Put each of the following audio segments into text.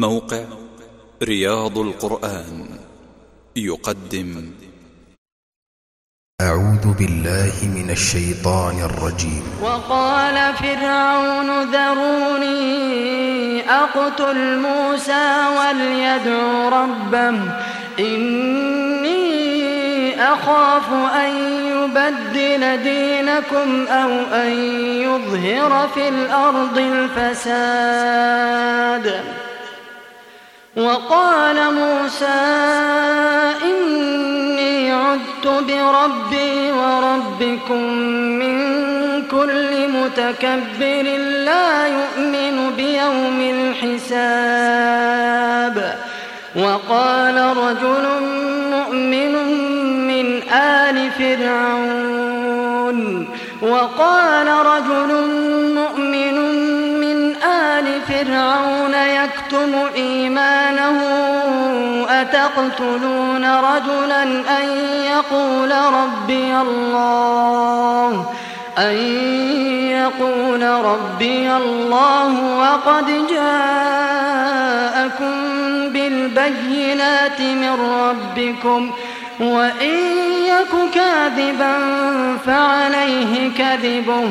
موقع رياض القرآن يقدم. أعوذ بالله من الشيطان الرجيم. وقال فرعون ذروني أقتل موسى وليدع ربه. إني أخاف أن يبدل دينكم أو أن يظهر في الأرض الفساد. موسى إني عدت بربي وربكم من كل متكبر لا يؤمن بيوم الحساب. وقال رجل مؤمن من آل فرعون. وقال رجل مؤمن فرعون يكتم إيمانه أتقتلون رجلا أن يقول ربي الله؟ أن يقول ربي الله وقد جاءكم بالبينات من ربكم وإن يك كاذبا فعليه كذبه.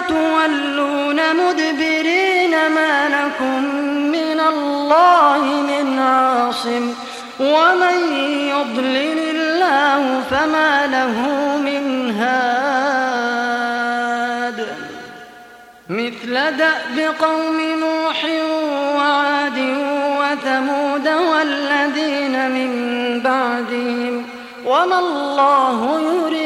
تولون مدبرين ما لكم من الله من عاصم ومن يضلل الله فما له من هاد مثل دأب قوم نوح وعاد وثمود والذين من بعدهم وما الله يريد